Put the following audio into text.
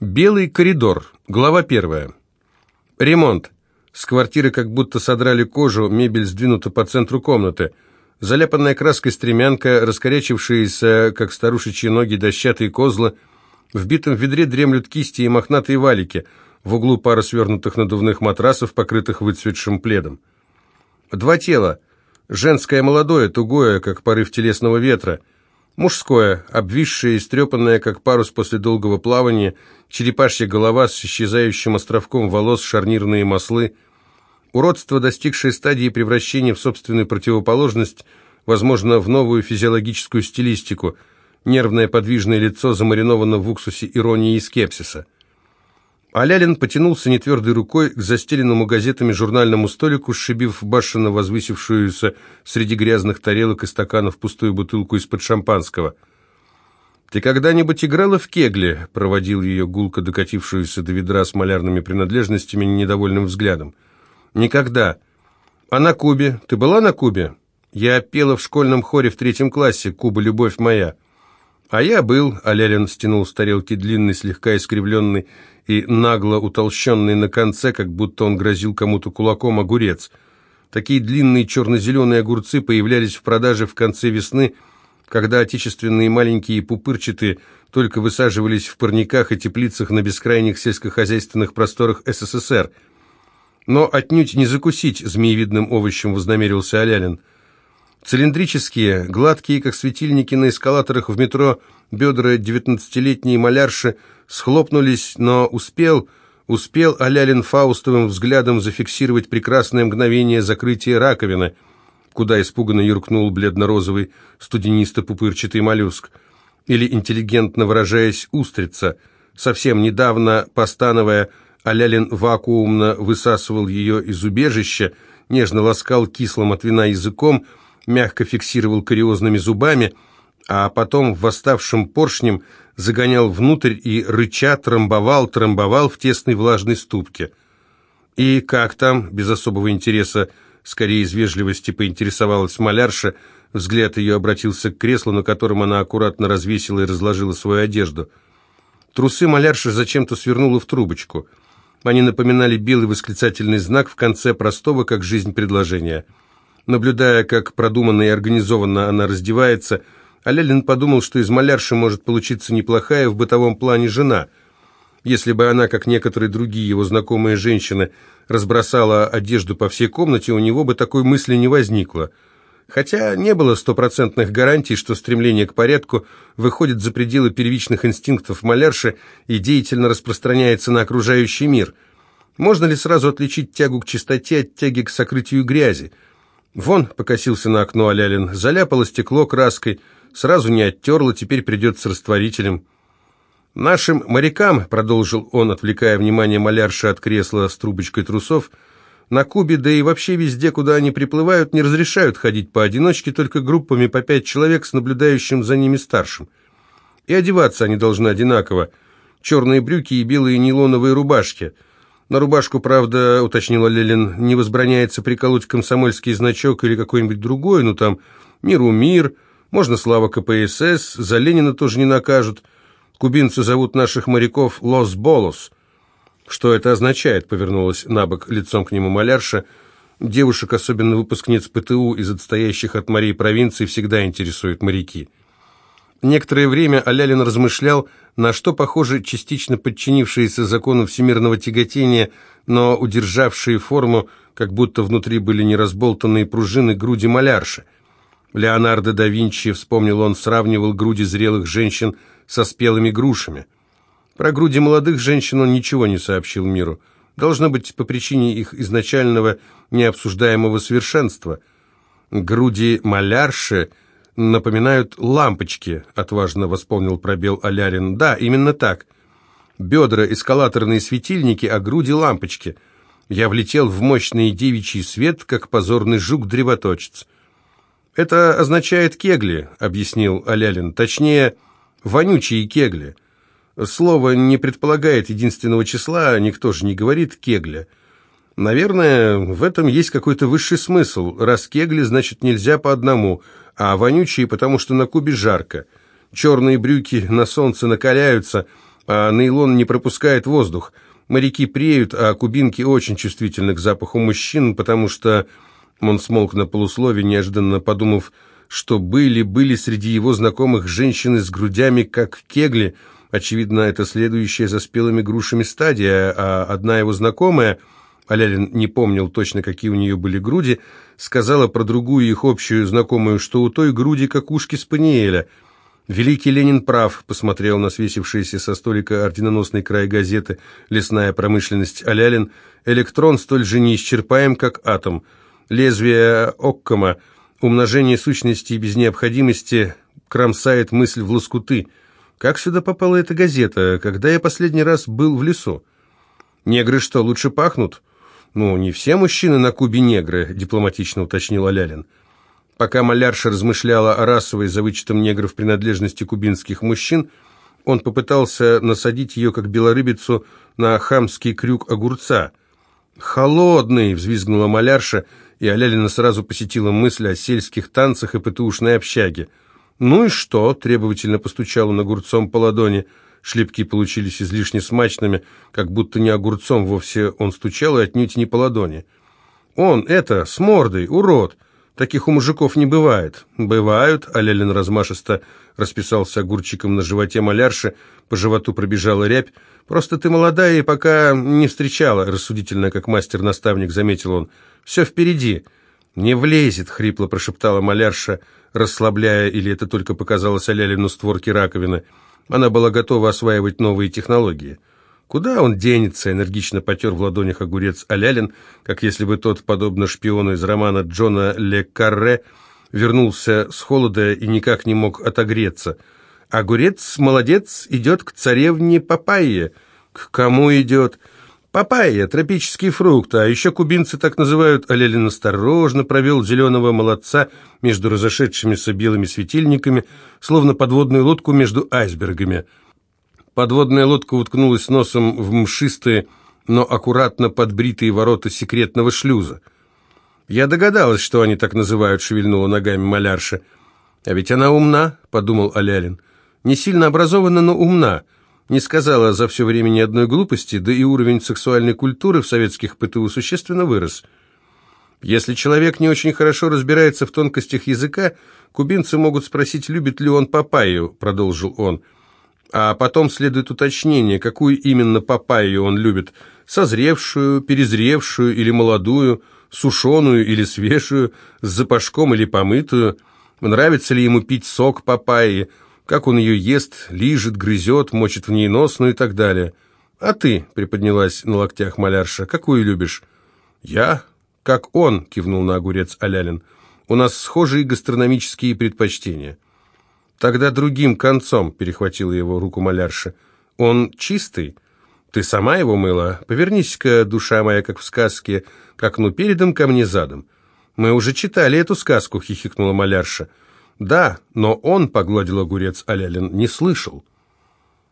Белый коридор. Глава первая. Ремонт. С квартиры как будто содрали кожу, мебель сдвинута по центру комнаты. Заляпанная краской стремянка, раскорячившиеся, как старушечьи ноги, дощатые козлы. В битом ведре дремлют кисти и мохнатые валики. В углу пара свернутых надувных матрасов, покрытых выцветшим пледом. Два тела. Женское молодое, тугое, как порыв телесного ветра – Мужское, обвисшее и стрепанное, как парус после долгого плавания, черепашья голова с исчезающим островком волос, шарнирные маслы. Уродство, достигшее стадии превращения в собственную противоположность, возможно, в новую физиологическую стилистику. Нервное подвижное лицо замариновано в уксусе иронии и скепсиса. Алялин потянулся нетвердой рукой к застеленному газетами журнальному столику, сшибив башенно возвысившуюся среди грязных тарелок и стаканов пустую бутылку из-под шампанского. «Ты когда-нибудь играла в кегли?» — проводил ее гулко докатившуюся до ведра с малярными принадлежностями недовольным взглядом. «Никогда. А на Кубе? Ты была на Кубе?» «Я пела в школьном хоре в третьем классе «Куба, любовь моя». «А я был», — Алялин стянул с тарелки длинный, слегка искривленный и нагло утолщенный на конце, как будто он грозил кому-то кулаком огурец. Такие длинные черно-зеленые огурцы появлялись в продаже в конце весны, когда отечественные маленькие пупырчатые только высаживались в парниках и теплицах на бескрайних сельскохозяйственных просторах СССР. Но отнюдь не закусить змеевидным овощем вознамерился Алялин. Цилиндрические, гладкие, как светильники на эскалаторах в метро, бедра девятнадцатилетней малярши схлопнулись, но успел, успел Алялин Фаустовым взглядом зафиксировать прекрасное мгновение закрытия раковины, куда испуганно юркнул бледно-розовый студенисто-пупырчатый моллюск, или, интеллигентно выражаясь, устрица. Совсем недавно, постановая, Алялин вакуумно высасывал ее из убежища, нежно ласкал кислым от вина языком, мягко фиксировал кариозными зубами, а потом восставшим поршнем загонял внутрь и, рыча, трамбовал, трамбовал в тесной влажной ступке. И как там, без особого интереса, скорее из вежливости поинтересовалась малярша, взгляд ее обратился к креслу, на котором она аккуратно развесила и разложила свою одежду. Трусы малярши зачем-то свернула в трубочку. Они напоминали белый восклицательный знак в конце простого, как жизнь, предложения. Наблюдая, как продуманно и организованно она раздевается, а Лялин подумал, что из малярши может получиться неплохая в бытовом плане жена. Если бы она, как некоторые другие его знакомые женщины, разбросала одежду по всей комнате, у него бы такой мысли не возникло. Хотя не было стопроцентных гарантий, что стремление к порядку выходит за пределы первичных инстинктов малярши и деятельно распространяется на окружающий мир. Можно ли сразу отличить тягу к чистоте от тяги к сокрытию грязи? Вон, покосился на окно Алялин, заляпало стекло краской – Сразу не оттерла, теперь придется растворителем. «Нашим морякам», — продолжил он, отвлекая внимание малярши от кресла с трубочкой трусов, «на Кубе, да и вообще везде, куда они приплывают, не разрешают ходить поодиночке, только группами по пять человек с наблюдающим за ними старшим. И одеваться они должны одинаково. Черные брюки и белые нейлоновые рубашки». На рубашку, правда, уточнила Лелин, не возбраняется приколоть комсомольский значок или какой-нибудь другой, ну там «Миру мир», можно слава КПСС, за Ленина тоже не накажут. Кубинцы зовут наших моряков «Лос Болос». «Что это означает?» — повернулась на бок лицом к нему малярша. Девушек, особенно выпускниц ПТУ из отстоящих от морей провинций, всегда интересуют моряки. Некоторое время Алялин размышлял, на что похожи частично подчинившиеся закону всемирного тяготения, но удержавшие форму, как будто внутри были неразболтанные пружины груди малярши. Леонардо да Винчи, вспомнил он, сравнивал груди зрелых женщин со спелыми грушами. Про груди молодых женщин он ничего не сообщил миру. Должно быть, по причине их изначального необсуждаемого совершенства. Груди малярши напоминают лампочки, отважно восполнил пробел Алярин. Да, именно так. Бедра эскалаторные светильники, а груди лампочки. Я влетел в мощный девичий свет, как позорный жук-древоточец. «Это означает кегли», — объяснил Алялин. «Точнее, вонючие кегли. Слово не предполагает единственного числа, никто же не говорит «кегля». Наверное, в этом есть какой-то высший смысл. Раз кегли, значит нельзя по одному, а вонючие, потому что на Кубе жарко. Черные брюки на солнце накаляются, а нейлон не пропускает воздух. Моряки преют, а кубинки очень чувствительны к запаху мужчин, потому что...» Он смолк на полуслове, неожиданно подумав, что были-были среди его знакомых женщины с грудями, как кегли. Очевидно, это следующая за спелыми грушами стадия, а одна его знакомая, Алялин не помнил точно, какие у нее были груди, сказала про другую их общую знакомую, что у той груди как ушки спаниеля – Великий Ленин прав, посмотрел на свесившийся со столика орденоносный край газеты «Лесная промышленность Алялин». Электрон столь же неисчерпаем, как атом. Лезвие Оккома, умножение сущности без необходимости, кромсает мысль в лоскуты. Как сюда попала эта газета, когда я последний раз был в лесу? Негры что, лучше пахнут? Ну, не все мужчины на Кубе негры, дипломатично уточнил Алялин. Пока малярша размышляла о расовой за вычетом негров принадлежности кубинских мужчин, он попытался насадить ее, как белорыбицу, на хамский крюк огурца. «Холодный!» — взвизгнула малярша, и Алялина сразу посетила мысль о сельских танцах и ПТУшной общаге. «Ну и что?» — требовательно постучал он огурцом по ладони. Шлепки получились излишне смачными, как будто не огурцом вовсе он стучал и отнюдь не по ладони. «Он, это, с мордой, урод!» Таких у мужиков не бывает. Бывают, а Лелин размашисто расписался огурчиком на животе малярши, по животу пробежала рябь. Просто ты молодая и пока не встречала, рассудительно, как мастер-наставник, заметил он. Все впереди. Не влезет, хрипло прошептала малярша, расслабляя, или это только показалось Алялину створки раковины. Она была готова осваивать новые технологии. Куда он денется, энергично потер в ладонях огурец Алялин, как если бы тот, подобно шпиону из романа Джона Ле Карре, вернулся с холода и никак не мог отогреться. Огурец, молодец, идет к царевне Папайе. К кому идет? Папайя, тропический фрукт, а еще кубинцы так называют. Алялин осторожно провел зеленого молодца между разошедшимися белыми светильниками, словно подводную лодку между айсбергами – Подводная лодка уткнулась носом в мшистые, но аккуратно подбритые ворота секретного шлюза. «Я догадалась, что они так называют», — шевельнула ногами малярша. «А ведь она умна», — подумал Алялин. «Не сильно образована, но умна. Не сказала за все время ни одной глупости, да и уровень сексуальной культуры в советских ПТУ существенно вырос». Если человек не очень хорошо разбирается в тонкостях языка, кубинцы могут спросить, любит ли он папайю, продолжил он. А потом следует уточнение, какую именно папайю он любит. Созревшую, перезревшую или молодую, сушеную или свежую, с запашком или помытую. Нравится ли ему пить сок папайи, как он ее ест, лижет, грызет, мочит в ней нос, ну и так далее. «А ты», — приподнялась на локтях малярша, — «какую любишь?» «Я?» «Как он», — кивнул на огурец Алялин. «У нас схожие гастрономические предпочтения». Тогда другим концом перехватила его руку малярша. Он чистый. Ты сама его мыла? Повернись-ка, душа моя, как в сказке, как ну передом ко мне задом. Мы уже читали эту сказку, хихикнула малярша. Да, но он, погладил огурец Алялин, не слышал.